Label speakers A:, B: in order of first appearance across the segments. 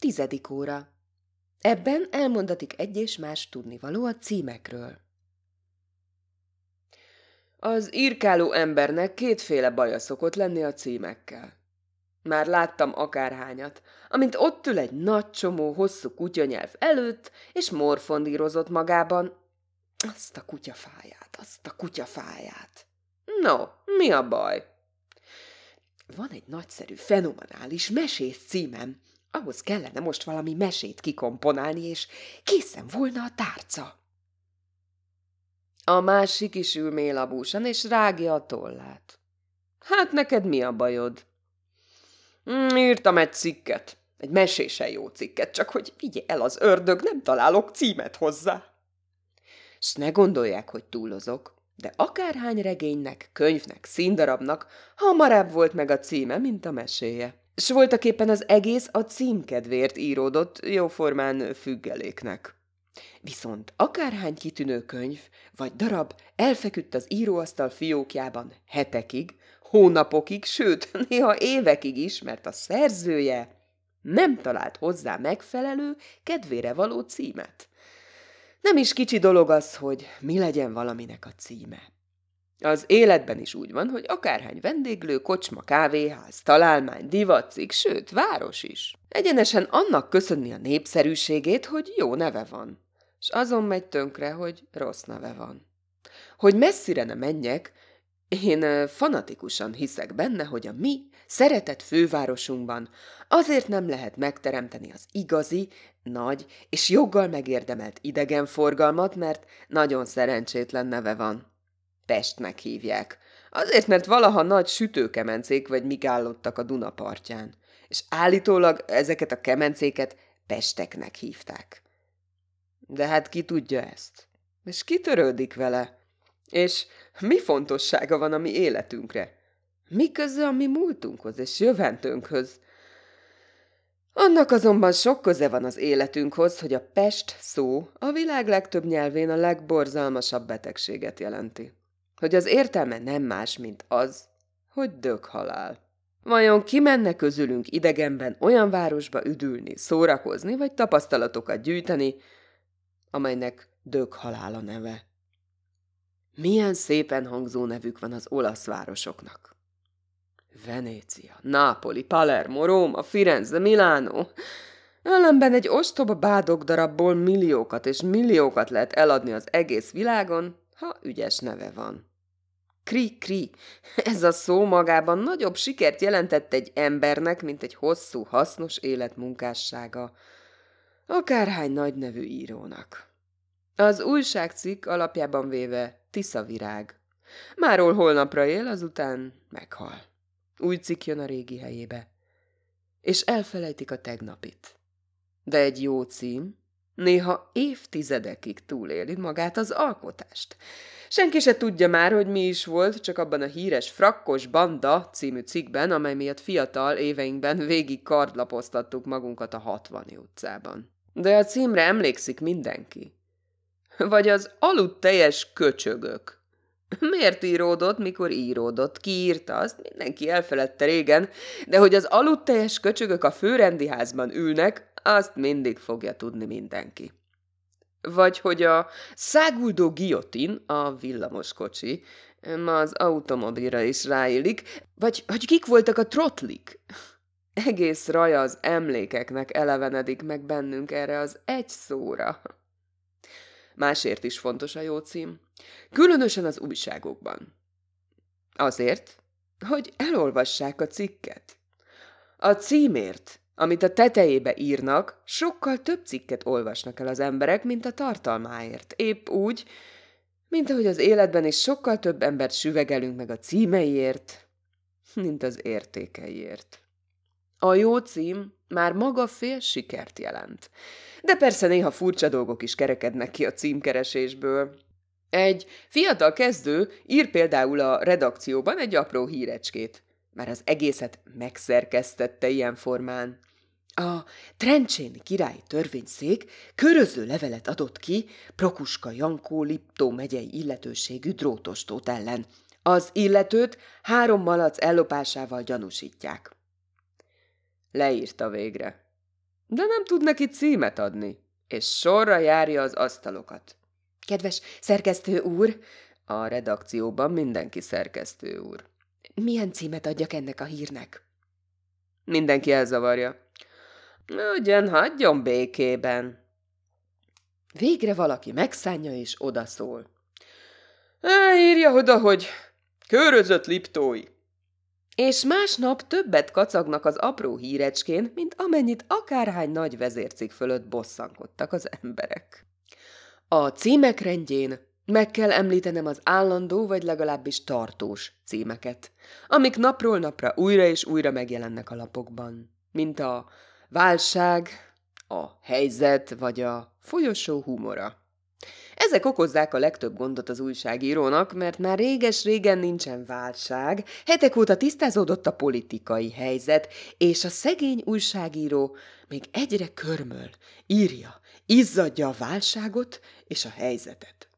A: Tizedik óra. Ebben elmondatik egy és más tudnivaló a címekről.
B: Az írkáló embernek kétféle baja szokott lenni a címekkel. Már láttam akárhányat, amint ott ül egy nagy csomó hosszú kutyanyelv előtt, és morfondírozott magában. Azt a kutyafáját, azt a kutyafáját. No, mi a baj?
A: Van egy nagyszerű, fenomenális mesés címem. Ahhoz kellene most valami mesét kikomponálni, és készen volna a tárca.
B: A másik is ül mélabúsan, és rágja a tollát. Hát neked mi a bajod? Mm, írtam egy cikket. Egy mesésen jó cikket, csak hogy vigye el az ördög, nem találok címet hozzá.
A: S ne gondolják, hogy túlozok, de akárhány regénynek, könyvnek, színdarabnak hamarabb volt meg a címe, mint a meséje. S voltak éppen az egész a címkedvért íródott, jóformán függeléknek. Viszont akárhány kitűnő könyv vagy darab elfeküdt az íróasztal fiókjában hetekig, hónapokig, sőt, néha évekig is, mert a szerzője nem talált hozzá megfelelő, kedvére való címet. Nem is kicsi dolog az, hogy mi legyen valaminek a címe. Az életben is úgy van, hogy akárhány vendéglő, kocsma, kávéház, találmány, divacik, sőt, város is. Egyenesen annak köszönni a népszerűségét, hogy jó neve van. És azon megy tönkre, hogy rossz neve van. Hogy messzire ne menjek, én fanatikusan hiszek benne, hogy a mi szeretett fővárosunkban azért nem lehet megteremteni az igazi, nagy és joggal megérdemelt idegenforgalmat, mert nagyon szerencsétlen neve van. Pestnek hívják. Azért, mert valaha nagy sütőkemencék vagy mik állottak a Duna partján. És állítólag ezeket a kemencéket Pesteknek hívták. De hát ki tudja ezt? És ki törődik vele? És mi fontossága van a mi életünkre? Mi köze a mi múltunkhoz és jövendőnkhöz? Annak azonban sok köze van az életünkhoz, hogy a Pest szó a világ legtöbb nyelvén a legborzalmasabb betegséget jelenti. Hogy az értelme nem más, mint az, hogy döghalál. Vajon ki menne közülünk idegenben olyan városba üdülni, szórakozni vagy tapasztalatokat gyűjteni, amelynek döghalál a neve? Milyen szépen hangzó nevük van az olasz városoknak. Venécia, Nápoli, Palermo, Róma, Firenze, Milánó. Ellenben egy ostoba bádog darabból milliókat és milliókat lehet eladni az egész világon, ha ügyes neve van. Kri-kri, ez a szó magában nagyobb sikert jelentett egy embernek, mint egy hosszú, hasznos élet munkássága. Akárhány nagy nevű írónak. Az újságcikk alapjában véve tiszavirág. Máról holnapra él, azután meghal. Új cikk jön a régi helyébe. És elfelejtik a tegnapit. De egy jó cím néha évtizedekig túléli magát az alkotást. Senki se tudja már, hogy mi is volt, csak abban a híres Frakkos Banda című cikkben, amely miatt fiatal éveinkben végig kardlapoztattuk magunkat a hatvani utcában. De a címre emlékszik mindenki. Vagy az aludt teljes köcsögök. Miért íródott, mikor íródott? Ki írta azt? Mindenki elfeledte régen, de hogy az aludteljes köcsögök a főrendi házban ülnek, azt mindig fogja tudni mindenki. Vagy hogy a száguldó giotin, a villamoskocsi, ma az automobilra is ráillik, vagy hogy kik voltak a trotlik. Egész raja az emlékeknek elevenedik meg bennünk erre az egy szóra. Másért is fontos a jó cím. Különösen az újságokban. Azért, hogy elolvassák a cikket. A címért, amit a tetejébe írnak, sokkal több cikket olvasnak el az emberek, mint a tartalmáért. Épp úgy, mint ahogy az életben is sokkal több embert süvegelünk meg a címeiért, mint az értékeiért. A jó cím már maga fél sikert jelent. De persze néha furcsa dolgok is kerekednek ki a címkeresésből. Egy fiatal kezdő ír például a redakcióban egy apró hírecskét. Már az egészet megszerkesztette ilyen formán. A Trencséni királyi törvényszék köröző levelet adott ki Prokuska Jankó Liptó megyei illetőségű drótostót ellen. Az illetőt három malac ellopásával gyanúsítják. Leírta végre.
B: de nem tud neki címet adni, és sorra járja az asztalokat.
A: Kedves szerkesztő úr,
B: a redakcióban mindenki szerkesztő úr.
A: Milyen címet adjak ennek a hírnek?
B: Mindenki elzavarja. Ugyan hagyjon békében. Végre valaki megszánja és odaszól. Írja oda, hogy körözött liptói. És másnap többet kacagnak az apró hírecskén, mint amennyit akárhány nagy vezércik fölött bosszankodtak az emberek. A címek rendjén meg kell említenem az állandó vagy legalábbis tartós címeket, amik napról napra újra és újra megjelennek a lapokban, mint a válság, a helyzet vagy a folyosó humora. Ezek okozzák a legtöbb gondot az újságírónak, mert már réges-régen nincsen válság, hetek óta tisztázódott a politikai helyzet, és a szegény újságíró még egyre körmöl, írja, izzadja a válságot és a helyzetet.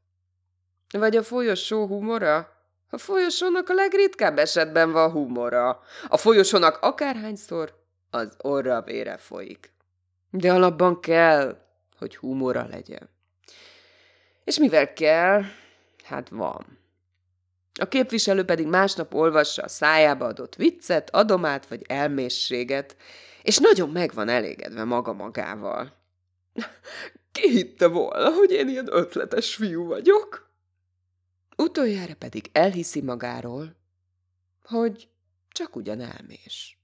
B: Vagy a folyosó humora? A folyosónak a legritkább esetben van humora. A folyosónak akárhányszor az orra vére folyik. De alapban kell, hogy humora legyen. És mivel kell, hát van. A képviselő pedig másnap olvassa a szájába adott viccet, adomát vagy elmészséget, és nagyon meg van elégedve maga magával. Ki hitte volna, hogy én ilyen ötletes fiú vagyok? Utoljára pedig elhiszi magáról, hogy csak ugyan elmés.